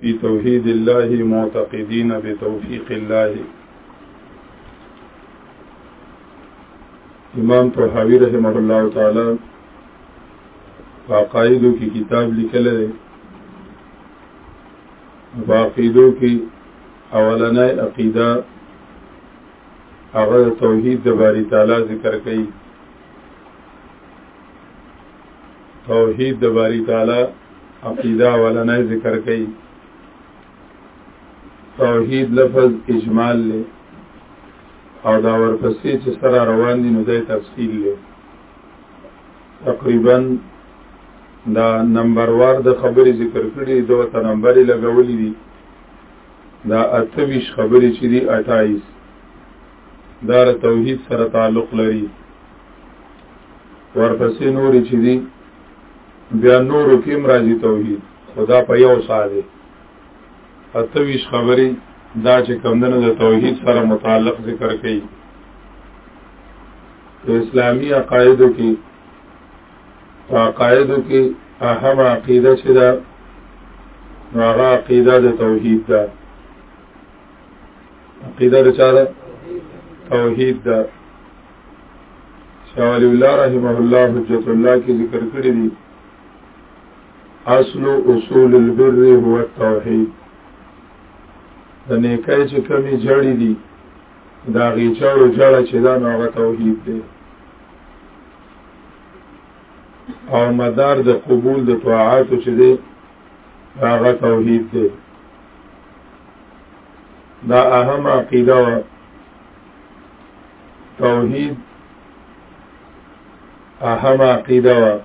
في توحيد الله معتقدين بتوفيق الله امام طحاوی رحمه الله تعالی فقائدو کی کتاب لیکل دی فقائدو کی اولنې عقیده هغه توحید د باری تعالی ذکر کړي توحید د باری تعالی عقیده ولا نه ذکر کړي توحید لفظ اجمال له او دا ورپسې چې سره روان دي نو د تفصیل له تقریبا دا نمبر وار د خبرې ذکر کړي دوه ته نمبر لګولې دي دا 28 خبرې چې دي 28 دار توحید سره تعلق لري ورپسې نورې چې دي بیا نورو کې مرাজি توحید خدا په یو ساده اته ویش خبرې دا چې کمندنه د توحید سره متعلق ذکر کړي په اسلامي عقایدو کې په عقایدو کې اهم عقیده چې دا هغه عقیده د توحید ده عقیده رچاره توحید دا شاول الله رحمه الله حجت الله کی ذکر کړی دی اصل اصول البر هو التوحید د نیکای چې کمی جړی دی دا غی چاړو جړه چې دا نو هغه توحید دی او مدار د قبول د طاعات چې دی هغه توحید دی دا اهم عقیده و توحید اهم عقیده و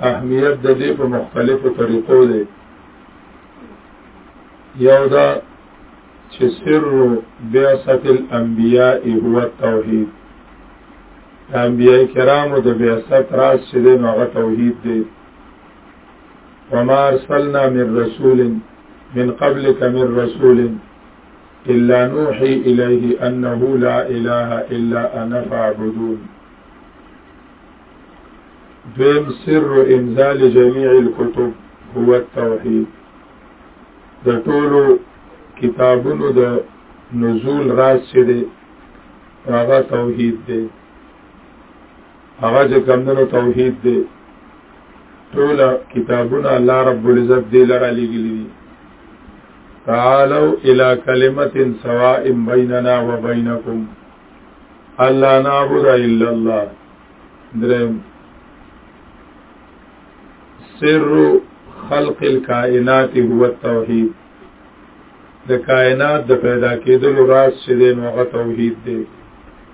اهمیت د دې په مختلفو طریقو دی یو دا چې سر بعثت الانبیاء هو التوحید انبیاء کرامو د بعثت راز چې دی نو هغه توحید دی وما ارسلنا من رسول من قبلك من رسول الا نوحي اليه انه لا اله الا انا فاعبدون دویم سر انزال جميع الكتب هو التوحید د ټولو کتابونو د نزول راز چې دی هغه توحید دی هغه چې کمندونو توحید دی ټول کتابونه الله رب العزت دی لره لګلی دي تعالوا الى كلمه سواء بيننا وبينكم الله نعبد الا الله درم سر خلق الكائنات هو التوحید د کائنات د پیدا کېدلو راز چې دی نو هغه توحید دی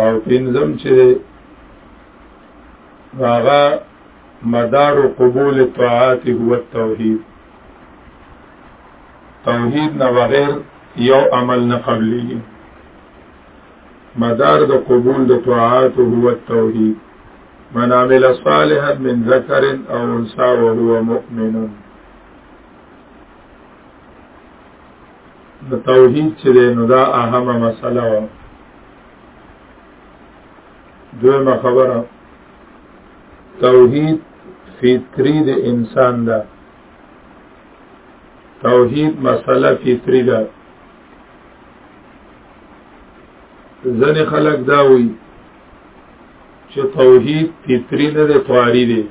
او پنځم چې هغه مدار قبول الطاعات هو التوحید توحید نه بغیر یو عمل نه قبليږي مدار د قبول د طاعات هو التوحید من عمل صالحا من ذکر او انثى وهو مؤمن نو توحید چې دی نو دا اهمه مسله وه دویمه خبره توحید فطری د انسان ده توحید مسله فطری ده ځنې خلک دا وایي چې توحید فطری نه دی طاری دی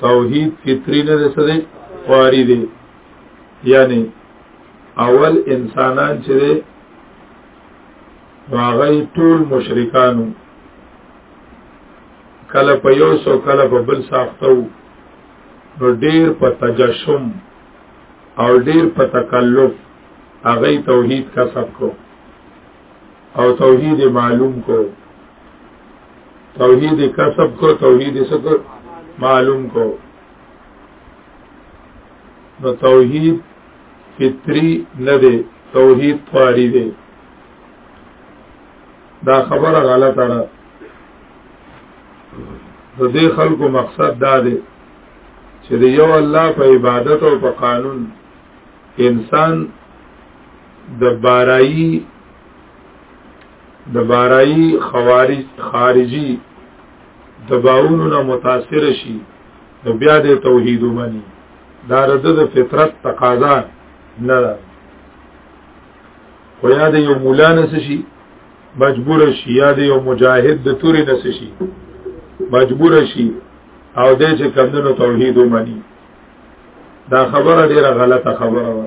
توحید فطری نه ده سره خواري دي یعنی اول انسانان چې هغه ټول مشرکانو کله په یو سو کله په بل ساختو نو ډیر په تجشم او ډیر په تکلف هغه توحید کا سب کو او توحید معلوم کو توحید کسب کو توحید سکر معلوم کو نو توحید فطری نه دی توحید طاری دی دا خبره غلطه ده د دې خلکو مقصد دا دی چې د یو الله په عبادت او په قانون انسان د بارایی د بارایی خوارج خارجي دباونو نه متاثر شي نو بیا د توحید ومني دا رد د فطرت تقاضا نه ده خو یا د یو مولا نس شي مجبور شي یا د یو مجاهد د تورې نس شي مجبور شي او دې چې کمندونو توحید ومني دا خبره ډیره غلطه خبره وه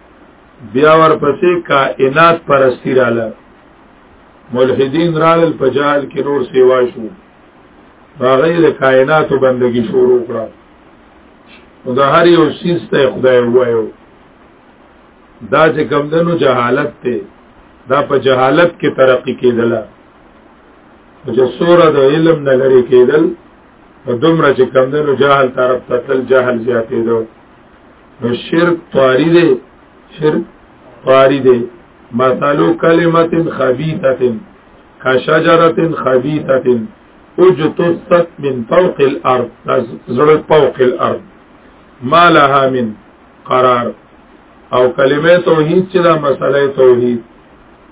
بیا ورپسې کائنات پرستی رااله ملحدین رالل په جهل کې نور سیوا شو باغې د کائنات بندگی شروع کړه او د هر یو شیز ته خدای وایو دا چې کمدنو جهالت ته دا په جهالت کې ترقی کېدله چې سوره د علم نه لري کېدل په دومره چې کمدنو جهل طرف ته تل جهل زیاتېدو نو شرک طاری دی شرک طاری دی مثلو کلمت خبیثت کشجرت خبیثت اجتثت من فوق الارض زړه فوق الارض ما لها من قرار او کلمه توحید چې دا مسله توحید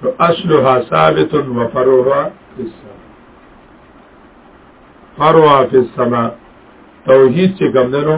نو اصلها ثابت و فروعها فی السماء فروعها فی السماء توحید چې ګمندنو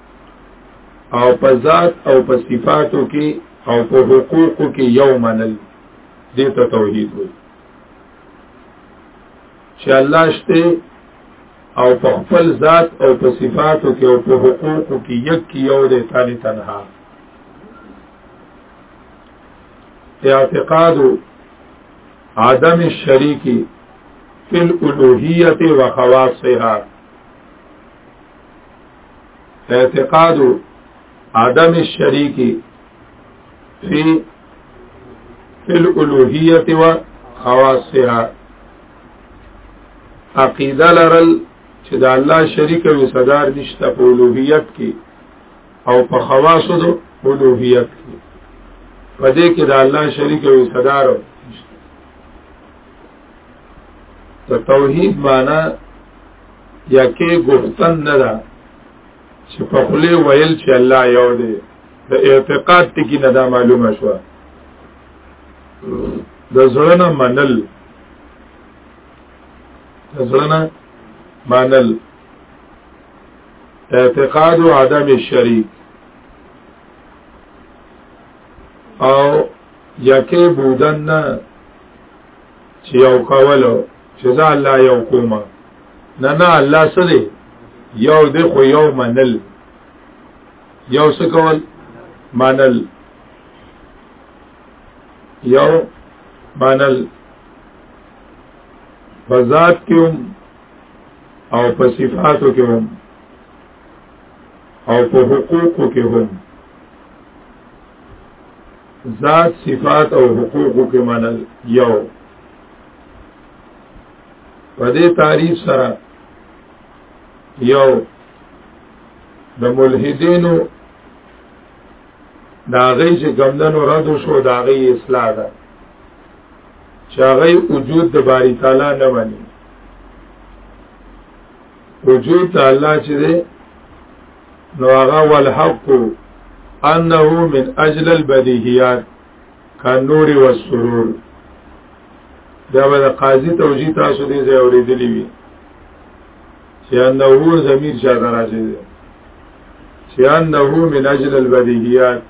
او په ذات او په صفاتو کې او په حقوقو کې یو منل دې ته توحید وي چې الله شته او په خپل ذات او په صفاتو کې او په حقوقو کې یک کې یو دې ثاني تنها اعتقاد عدم الشریکی فی الالوهیت و خواصها اعتقاد عدم الشریک فی فی الالوهیت و خواصها عقیده لرل چې د الله شریک او صدر نشته په اولوهیت کې او په خواصو د اولوهیت کې په دې کې د الله شریک او صدر ته توحید معنی یا کې غفتن نه ده چې په خله ویل چې الله یو دی د اعتقاد ټکی نه دا معلومه شو د زړه منل د زړه منل اعتقاد و عدم شریک او یکه بودن نه چې یو کولو جزا الله یو کومه نه نه الله سره یو د خو یو منل یو څه کول منل یو منل بذات کې هم او په صفاتو کې هم او په حقوقو کې هم ذات صفات او حقوقو کې منل یو په دې تعریف سره یو د ملحدینو دا غي چې ګمدنو رد شو دا غي اصلاح ده چې هغه وجود د باری تعالی نه مني وجود تعالی چې ده نو هغه والحق انه من اجل البديهيات کانور و سرور دا به د قاضي توجیه تاسو دې ځای اورېدلې وي چې انه ضمیر چا ته راځي چې انه من اجل البدیهیات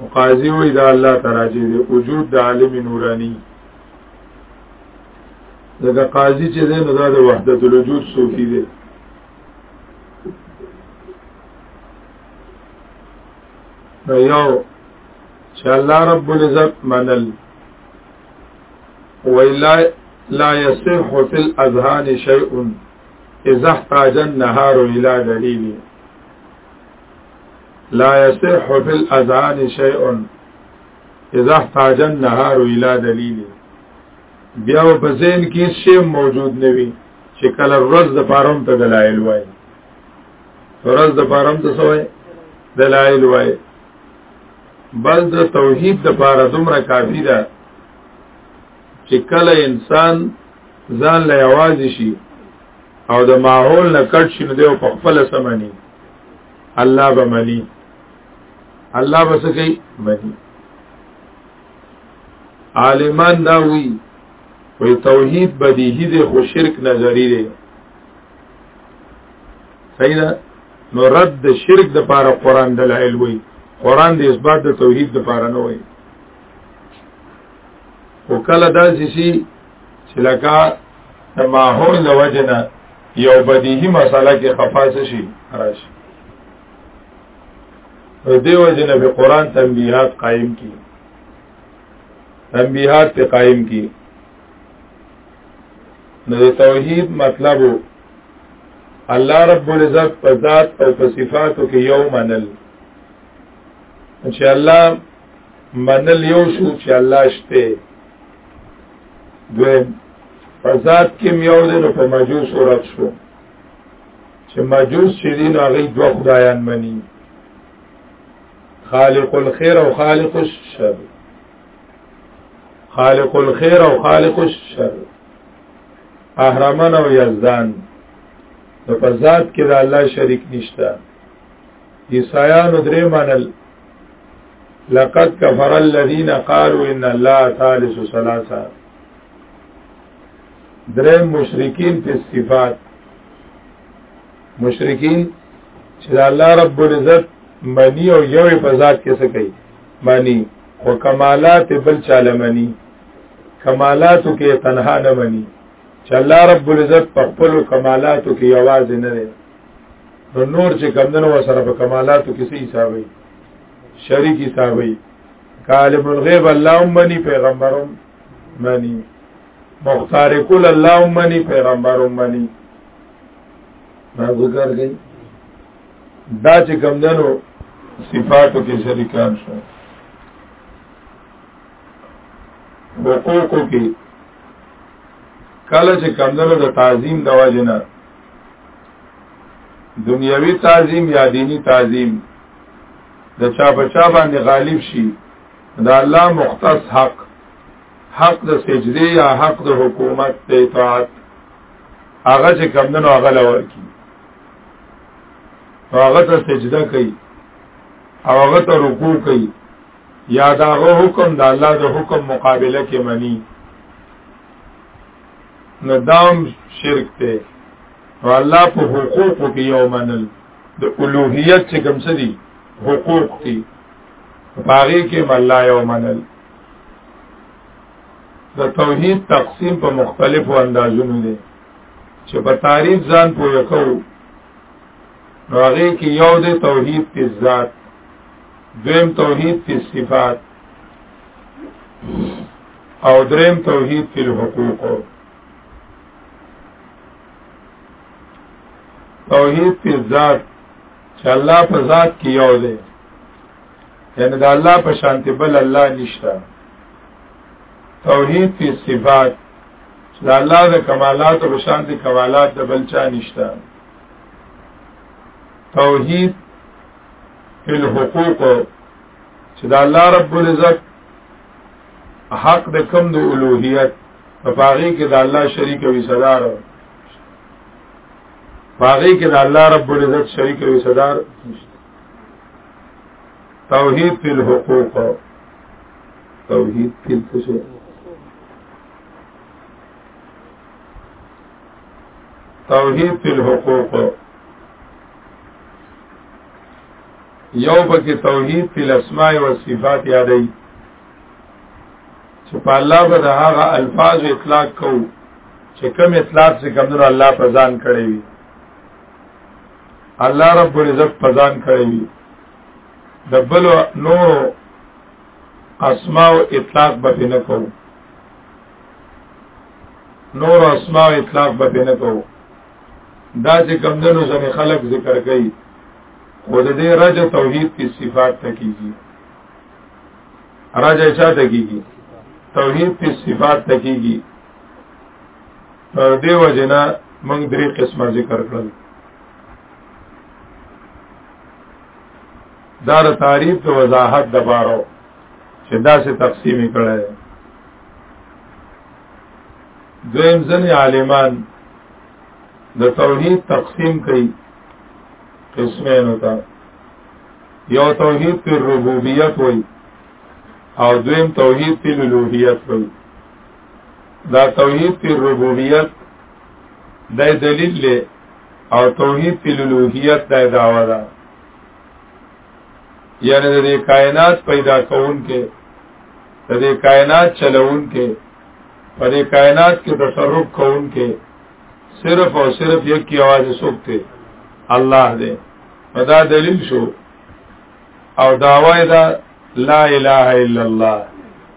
او قاضي وې دا الله تراجي دې وجود د عالم نورانی دا قاضي چې دې نو دا د وحدت الوجود صوفي دې یو چې الله رب العزت منل ویلا لا يصح في الاذهان شيء اذا احتاج النهار الى دليل لا يصح في الاذهان شيء اذا احتاج النهار الى دليل بیا په ذهن کې شی موجود نه وي چې کله ورځ د پاروم ته دلایل وای ورځ د پاروم ته سوې دلایل وای بس د توحید د پاره دومره کافی ده چې کله انسان ځان له आवाज شي او د ماحول نه کټ شي نو دی په خپل سمانی الله به منی الله به سکی منی عالمان دا وی وی توحید بدیهی دی خو شرک نظری دی صحیح ده نو رد د شرک د پاره قران دلایل وای قران د اثبات د توحید د پاره نه وای او کله دا شي چې لکه د ماحول د وجنه یو بدیهی مسله کې خفاس شي راشي او دیو جن به قران تنبیحات قائم کی تنبیحات په قائم کی نو د توحید مطلب الله رب العزت په ذات او په صفاتو کې یو منل چې الله منل یو شو چې الله شته دوی په ذات کې یو دی نو په مجوس ورک شو چې مجوس چې دي نو هغه دوه خدایان مني خالق الخير او خالق الشر خالق الخير او خالق الشر احرمن او یزدان د په ذات کې د الله شریک نشته عیسایانو درې منل لقد كفر الذين قالوا ان الله ثالث ثلاثه درې مشرکین په صفات مشرکین چې الله رب العزت معنی او یو په ذات کې څه کوي معنی خو کمالات بل چاله مني کمالاتو کې تنها نه مني چې الله رب العزت په خپل کمالاتو کې आवाज نه لري نو نور چې کمندنو وسره په کمالاتو کې سي حسابي شریک حسابي عالم الغیب الله امني پیغمبرم مني مختار کل الله امني پیغمبرم مني ما ذکر گئی دا چې کم دنو صفاتو کې شریکان شو حقوقو کې کله چې کم دنو د تعظیم د واجنه دنیوي تعظیم یا دینی تعظیم د چا په چا باندې غالب شي دا الله مختص حق حق د سجدي یا حق د حکومت د اطاعت هغه چې کم دنو هغه لور کی هغه ته سجده کوي او هغه ته رکوع کوي یا دا هغه حکم د الله د حکم مقابله کې مني ندام شرک ته او الله په حقوق کې یو منل د اولوہیت چې کوم څه دي حقوق دي باغې کې الله یو منل د توحید تقسیم په مختلفو اندازونو دی چې په تعریف ځان پوهه کوو نو هغه کې یو د توحید په ذات دویم توحید په صفات او دریم توحید په حقوق توحید په ذات چې الله په ذات کې یو دی یعنی د الله په شانته بل الله نشته توحید په صفات د الله د کمالات او شان د کمالات د بل چا نشته توحید فی الحقوق چې د الله رب العزت حق د کم د اولوہیت په باغی کې د الله شریک وي صدر باغی کې د الله رب العزت شریک وي صدر توحید فی الحقوق توحید کې څه شي توحید فی الحقوق یو پکې توحید فی الاسماء و صفات یادای چې په الله به د هغه الفاظ اطلاق کو چې کوم اطلاق چې کوم نور الله په ځان کړی وي الله رب العزت په ځان کړی وي د بل نور اسماء او اطلاق به نه کو نور اسماء او اطلاق به نه کو دا چې کمندونو ځنې خلق ذکر کوي خو د دې رج توحید کی صفات تکیږي رج چا تکیږي توحید کی صفات تکیږي تر دې وجنه موږ درې قسمه ذکر کړل دا د تعریف د وضاحت د بارو چې دا څه تقسیم کړي دویم ځنې عالمان د توحید تقسیم کوي قسمین ہوتا یو توحید پر ربوبیت ہوئی او دویم توحید پر الوهیت ہوئی دا توحید فی الربوبیت د دلیل له او توحید فی الوهیت د دعوا ده یعنی د کائنات پیدا کون کې د دې کائنات چلون کې په دې کائنات کې تصرف کون کې صرف او صرف یک کی आवाज سوکته الله دې دا دلیل شو او داوای دا لا اله الا الله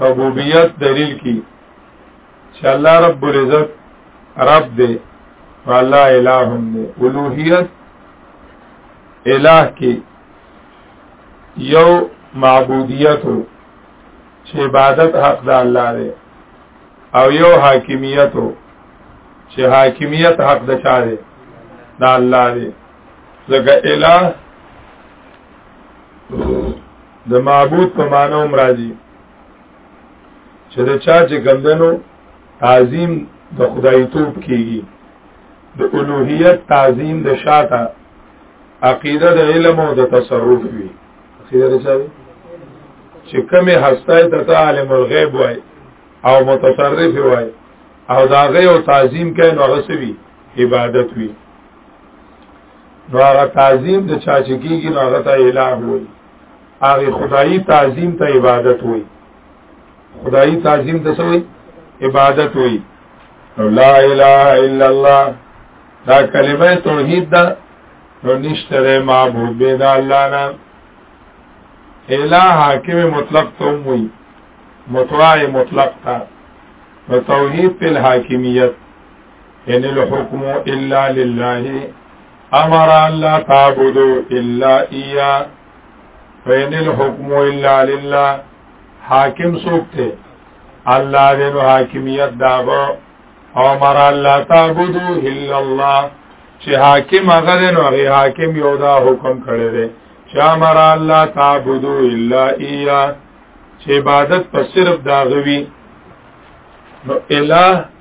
ربوبیت دلیل کی چې الله رب العزت رب دی والله الہ هم دی اولوہیت الہ کی یو معبودیت ہو چې عبادت حق د الله دی او یو حاکمیت ہو چې حاکمیت حق د چا دی د الله دی ځکه الہ د معبود په معنی هم راځي چې د چا چې کمدنو تعظیم د خدای توپ کیږي د الوهیت تعظیم د شاته عقیده د علم او د تصرف وی عقیده رچاوي چې کمی هستای ته عالم الغیب وای او متصرف وای او دا غي او تعظیم کین او غسوی عبادت وی نو هغه تعظیم د چا چې کیږي نو هغه ته الہ وای هغه خدایي تعظیم ته عبادت وای خدایي تعظیم ته سوې عبادت وای لا اله الا الله دا کلمه توحید ده نو نشتره معبود به دا الله نه الہ حاکم مطلق تم وی مطاع مطلق تا نو توحید په حاکمیت ان الحكم الا لله امر ان لا تعبدوا الا اياه فان الحكم الا لله حاکم څوک دی الله دې نو حاکمیت داغو او مر الله تعبدو الا الله چې حاکم هغه دې نو هغه حاکم یو دا حکم کړی دی چې مر الله تعبدو الا ایا چې عبادت په صرف داغوي نو الہ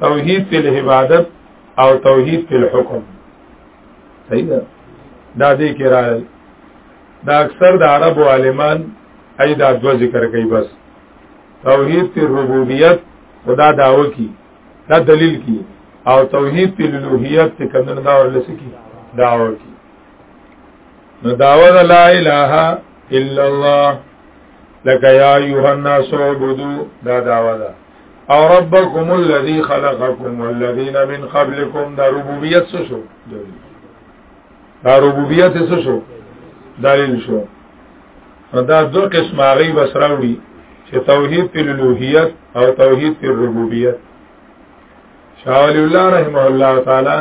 توحید فی العبادت او توحید فی الحکم صحیح ده دا دې کې راغلی دا اکثر د عربو عالمان ای دا دو ذکر کوي بس توحید فی الربوبیت خدا داو کی دا دلیل کی او توحید فی الالوهیت ته کوم نه دا ورلس کی داو کی نو داو لا اله الا الله لکه یا ایها الناس عبدو دا داوا ده او ربکم الذی خلقکم والذین من قبلکم دا ربوبیت څه شو دا ربوبیت څه شو دلیل شو دا دو قسم هغه بسراوړي چې توحید په الوهیت او توحید په ربوبیت شاول الله رحمه الله تعالی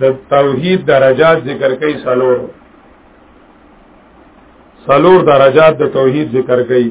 د توحید درجات ذکر کوي سلور سلور درجات د توحید ذکر کوي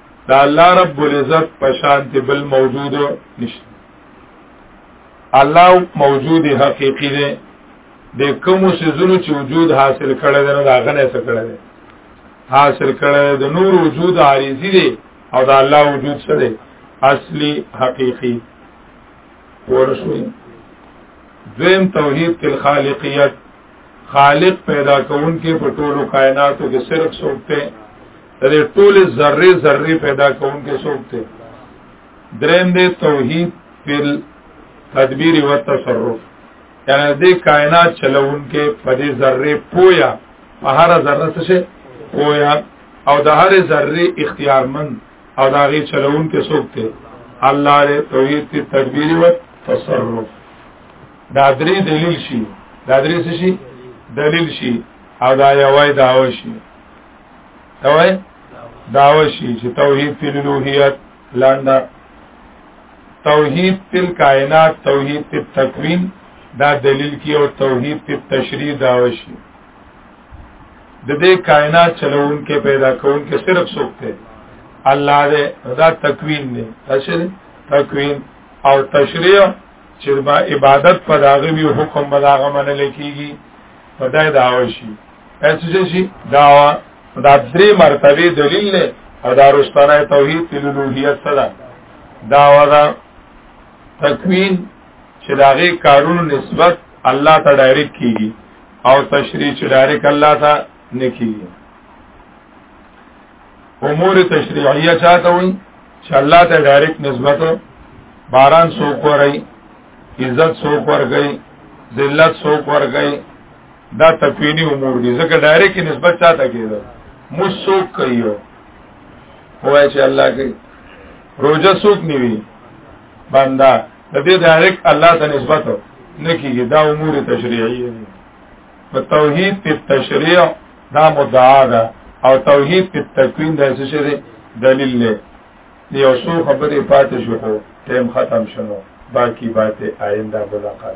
دا الله رب العزت پشان دی بل موجود نشته الله موجود حقيقي دی د کوم سيزونو چې وجود حاصل کړي دی نو دا غنه څه کړي دی حاصل کړي د نور وجود عارضي دی او دا الله وجود څه دی اصلي حقيقي ورشوي دویم توحید تل خالقیت خالق پیدا کون کې په ټولو کائناتو کې صرف څوک ته د ټول ذره ذره پیدا کون کې څوک ته دریم دې توحید پر تدبیر او تصرف یعنی دې کائنات چلون کې په دې ذره پویا په هر ذره څه پویا او د هر ذره اختیارمند او دا غي چلون کې څوک ته الله دې توحید پر تدبیر او تصرف دا درې دلیل شي دا درې څه شي دلیل شي او دا یوای داو شي یوای داو شي چې توحید فی الوهیت لاندا توحید فی الکائنات توحید فی التکوین دا دلیل کی او توحید فی التشریع داو شي د دې کائنات چلون کې پیدا کون کې صرف سوکته الله دې دا تکوین دې تشریع تکوین او تشریع چې با عبادت په داغه وی حکم به داغه منل کیږي په دای داوي شي اڅه شي دا دا درې مرتبه دلیل نه او دا رستانه توحید الوهیت سره دا ودا تکوین چې داغه کارونو نسبت الله ته ډایرک کیږي او تشریح چې ډایرک الله ته نکی امور تشریعیه چاته وي چې الله ته ډایرکټ نسبت باران سوق ورای عزت سوق ورګي ذلت سوق ورګي دا تکوینی امور دي ځکه ډایرکټ نسبت چاته کیږي مو سوق کوي وای چې الله کوي روزه سوق نیوي بندا د دې ډایرکټ الله ته نسبت نه کیږي دا امور تشریعیه دي په توحید په تشریع دا مدعا ده او توحید په تکوین د څه شری دلیل له یو څو خبرې پاتې شو ټیم ختم شنو باقی باتیں آئندہ ملاقات